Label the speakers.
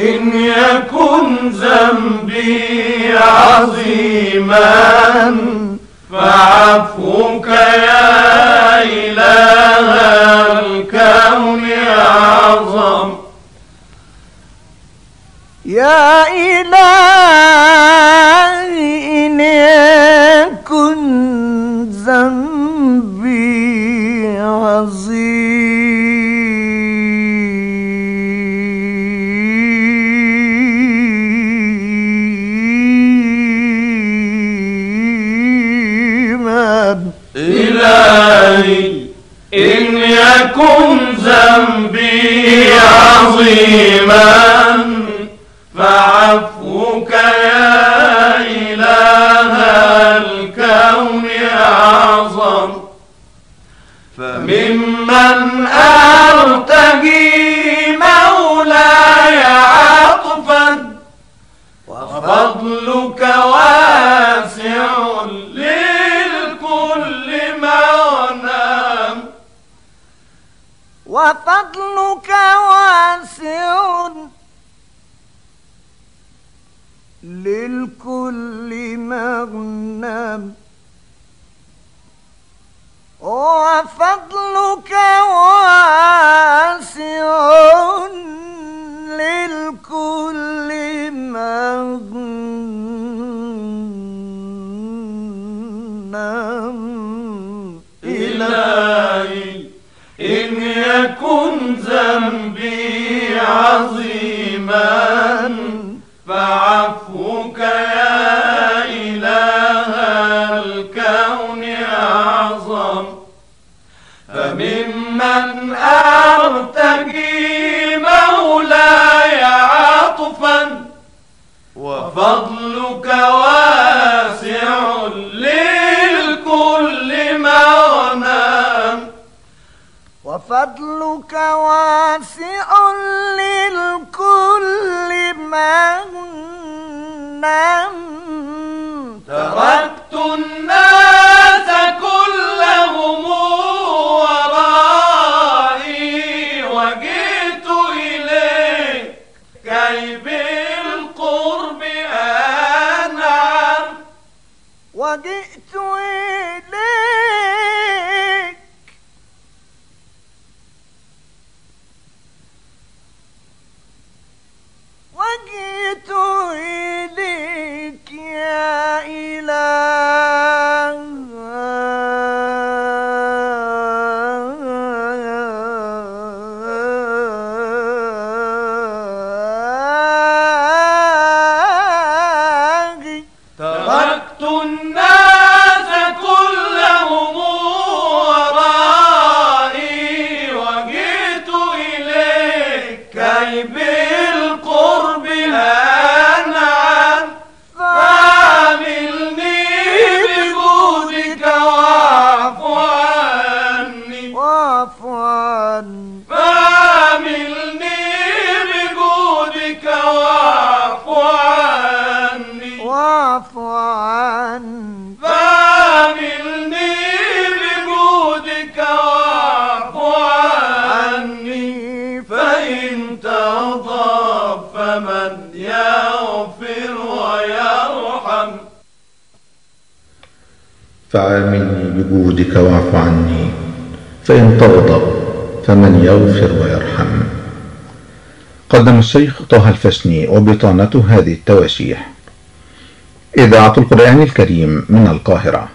Speaker 1: إن يكن ذنبي عظيما فعفوك يا إله الكون أعظم
Speaker 2: يا إلهي إن عظيما
Speaker 1: إلهي إن يكن ذنبي عظيما فعفوك يا إله الكون أعظم. فممن أرتجي وفضلك واسع للكل مغنم.
Speaker 2: وفضلك
Speaker 1: فعفوك يا إله الكون أعظم. فممن أرتجي مولاي عطفا وفضلك واسع للكل مغنم
Speaker 2: وفضلك واسع للكل مغنم
Speaker 1: تركت الناس كلهم ورائي وجئت إليك كي بالقرب أنعم
Speaker 2: وجئت إليك وجئت إليك يا
Speaker 3: فعاملني بجودك واعف عني فإن تغضب فمن يغفر ويرحم. قدم الشيخ طه الفشني وبطانته هذه التواشيح. إذاعة القرآن الكريم من القاهرة.